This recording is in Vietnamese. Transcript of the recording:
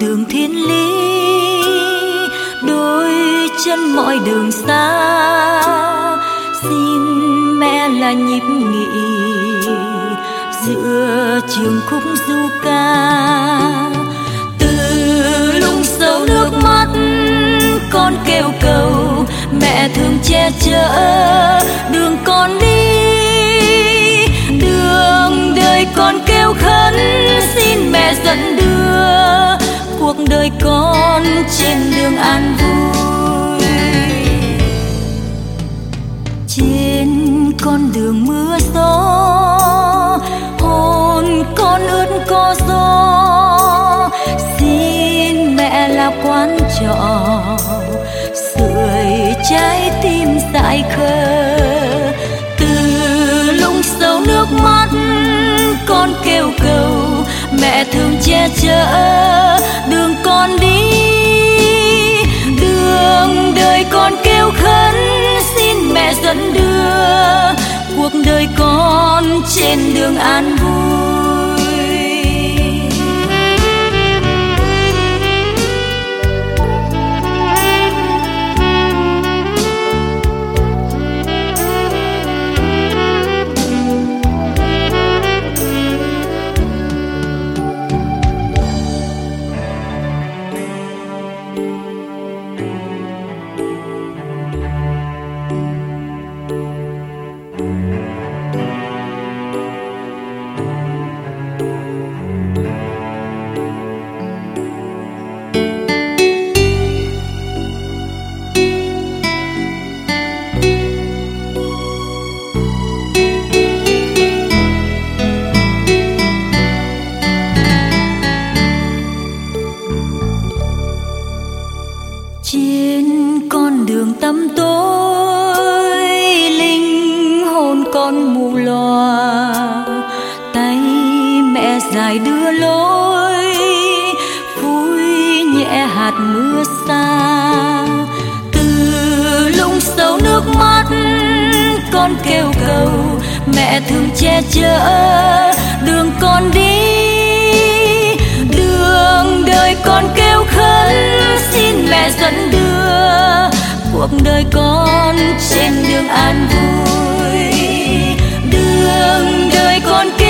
đường thiên lý, đôi chân mọi đường xa. Xin mẹ là nhịp nghỉ giữa trường khúc du ca. Từ lũng sâu nước mắt con kêu cầu, mẹ thường che chở đường con đi. Đường đời con kêu khấn xin trên đường an vui. Trên con đường mưa gió, hồn con ướt có gió. Xin mẹ là quán trọ, sưởi trái tim dại khờ. Từ lũng sâu nước mắt, con kêu cầu, mẹ thường che chở. Đường con đi con kêu khấn, xin mẹ dẫn đưa cuộc đời con trên đường an vui. trên đường tâm tối, linh hồn con mù lòa. Tay mẹ dài đưa lối, vui nhẹ hạt mưa xa. Từ lũng sâu nước mắt con kêu cầu, mẹ thường che chở, đường con đi cuộc đời con trên đường an vui. Đường đời con kia